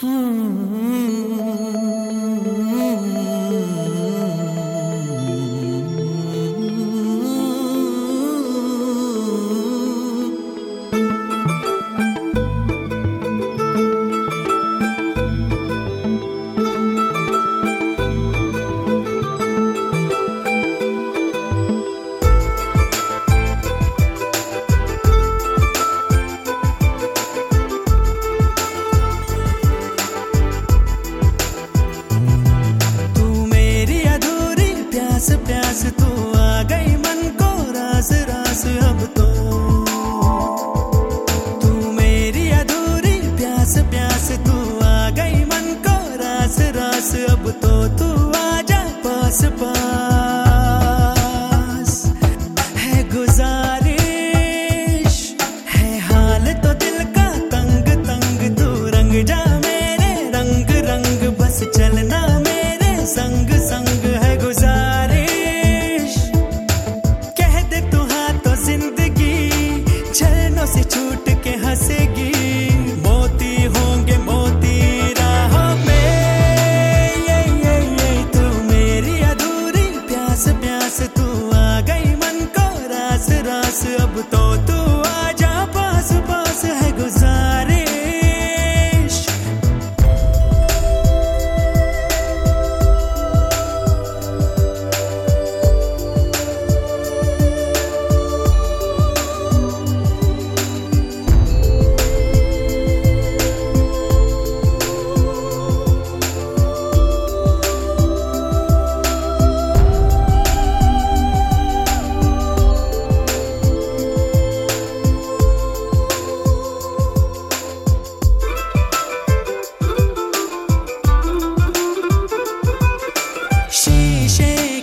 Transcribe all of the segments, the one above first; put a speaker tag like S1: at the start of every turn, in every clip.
S1: प्यास प्यास प्यास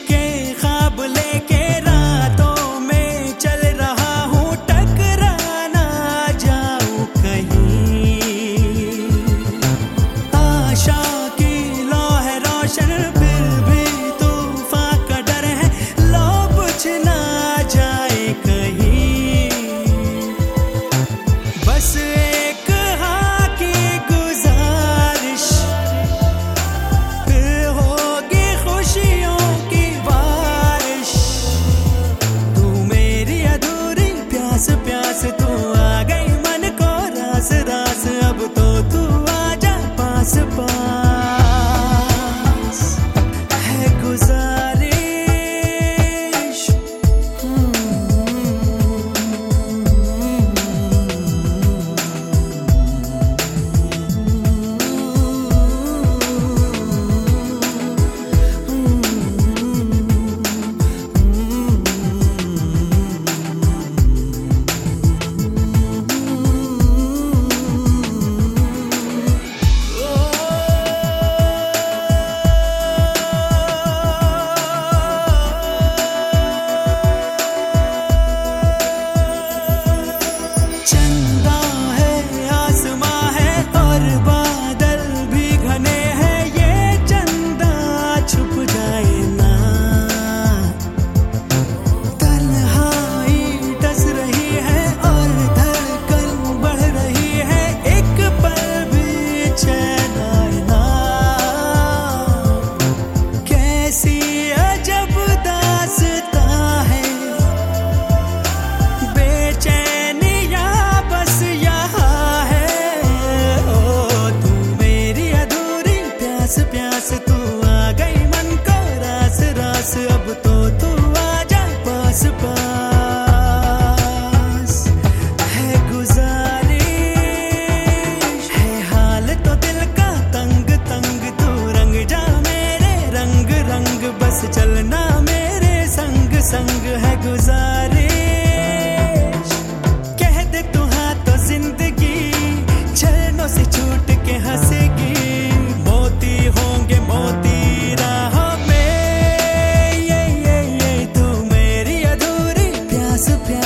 S1: तू संग है गुजारे कह दे तू हाँ तो ज़िंदगी, चरणों से छूट के हंसेगी। मोती होंगे मोती राहों में। ये ये ये, तू मेरी अधूरी प्यास प्यास।